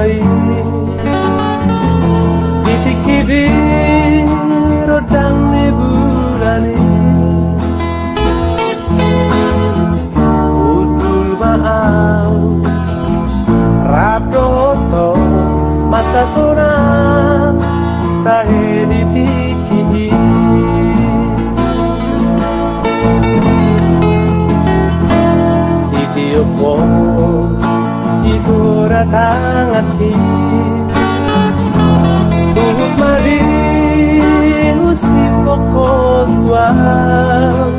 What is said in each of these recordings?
di Titik kiri rodang neburani. Udul maaf Rabdong oto masa sona Tahe ditikii Titi opo sangat Tuhut mari usip pokok buang.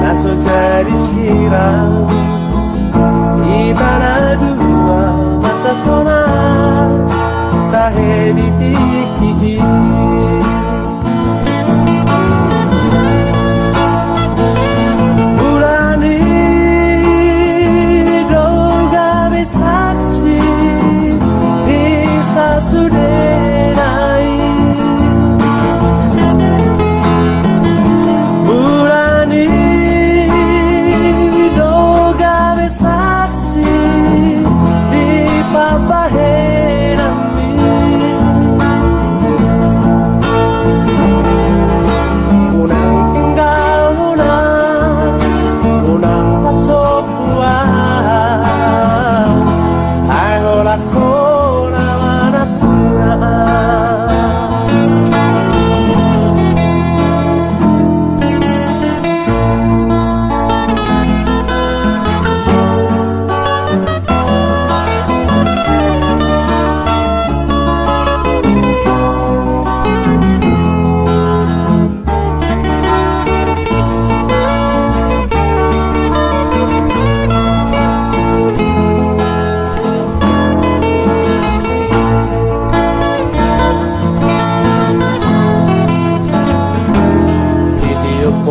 Naso jadi siram kita dua masa sona Tak hedi tikihi yesterday.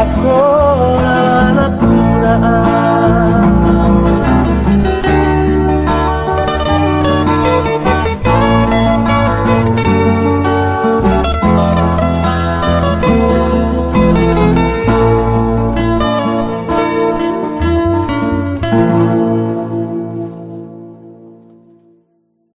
ako na nakuraan